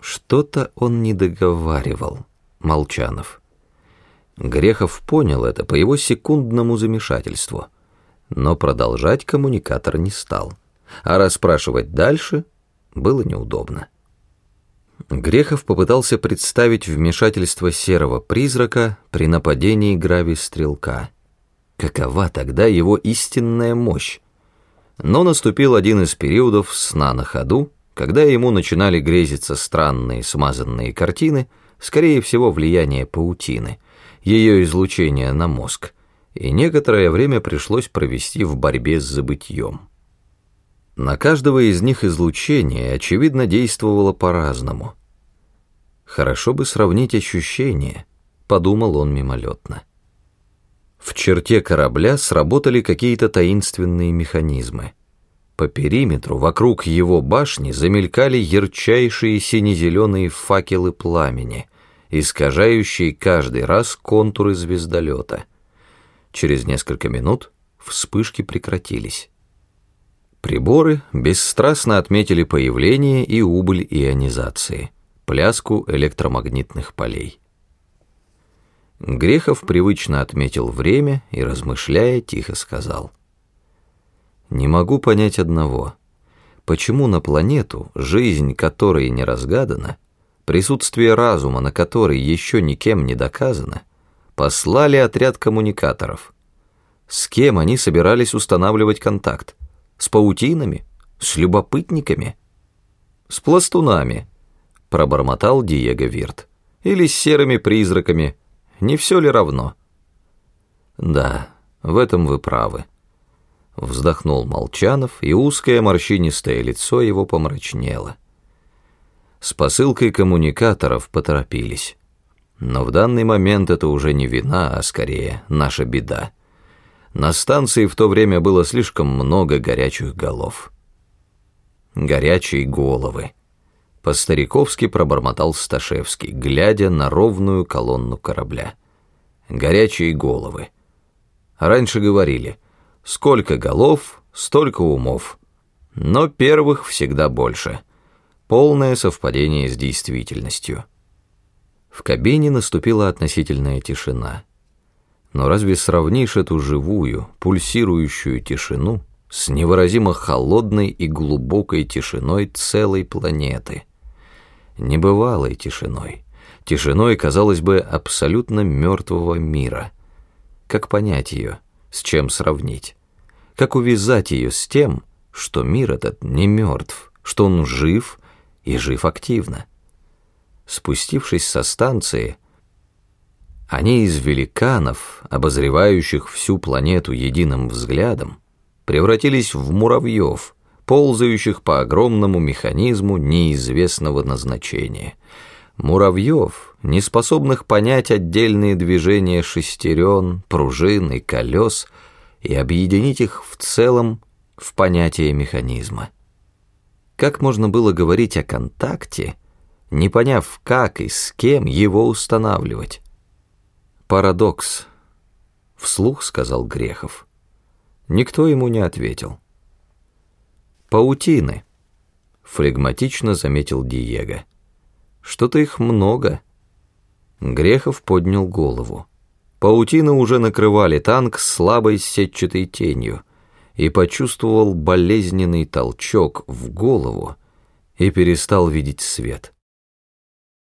Что-то он не договаривал, Молчанов. Грехов понял это по его секундному замешательству, но продолжать коммуникатор не стал, а расспрашивать дальше было неудобно. Грехов попытался представить вмешательство серого призрака при нападении грави-стрелка. Какова тогда его истинная мощь? Но наступил один из периодов сна на ходу, когда ему начинали грезиться странные смазанные картины, скорее всего, влияние паутины, ее излучение на мозг, и некоторое время пришлось провести в борьбе с забытьем. На каждого из них излучение, очевидно, действовало по-разному. «Хорошо бы сравнить ощущения», — подумал он мимолетно. В черте корабля сработали какие-то таинственные механизмы — по периметру, вокруг его башни, замелькали ярчайшие сине-зеленые факелы пламени, искажающие каждый раз контуры звездолета. Через несколько минут вспышки прекратились. Приборы бесстрастно отметили появление и убыль ионизации, пляску электромагнитных полей. Грехов привычно отметил время и, размышляя, тихо сказал — не могу понять одного. Почему на планету, жизнь которой не разгадана, присутствие разума, на которой еще никем не доказано, послали отряд коммуникаторов? С кем они собирались устанавливать контакт? С паутинами? С любопытниками? С пластунами, пробормотал Диего Вирт. Или с серыми призраками. Не все ли равно? Да, в этом вы правы. Вздохнул Молчанов, и узкое морщинистое лицо его помрачнело. С посылкой коммуникаторов поторопились. Но в данный момент это уже не вина, а скорее наша беда. На станции в то время было слишком много горячих голов. Горячие головы. По-стариковски пробормотал Сташевский, глядя на ровную колонну корабля. Горячие головы. Раньше говорили — Сколько голов, столько умов. Но первых всегда больше. Полное совпадение с действительностью. В кабине наступила относительная тишина. Но разве сравнишь эту живую, пульсирующую тишину с невыразимо холодной и глубокой тишиной целой планеты? Небывалой тишиной. Тишиной, казалось бы, абсолютно мертвого мира. Как понять ее? С чем сравнить? Как увязать ее с тем, что мир этот не мертв, что он жив и жив активно? Спустившись со станции, они из великанов, обозревающих всю планету единым взглядом, превратились в муравьев, ползающих по огромному механизму неизвестного назначения. Муравьев, не способных понять отдельные движения шестерен, пружин и колес — и объединить их в целом в понятие механизма. Как можно было говорить о контакте, не поняв, как и с кем его устанавливать? Парадокс, вслух сказал Грехов. Никто ему не ответил. Паутины, флегматично заметил Диего. Что-то их много. Грехов поднял голову. Паутины уже накрывали танк слабой сетчатой тенью и почувствовал болезненный толчок в голову и перестал видеть свет.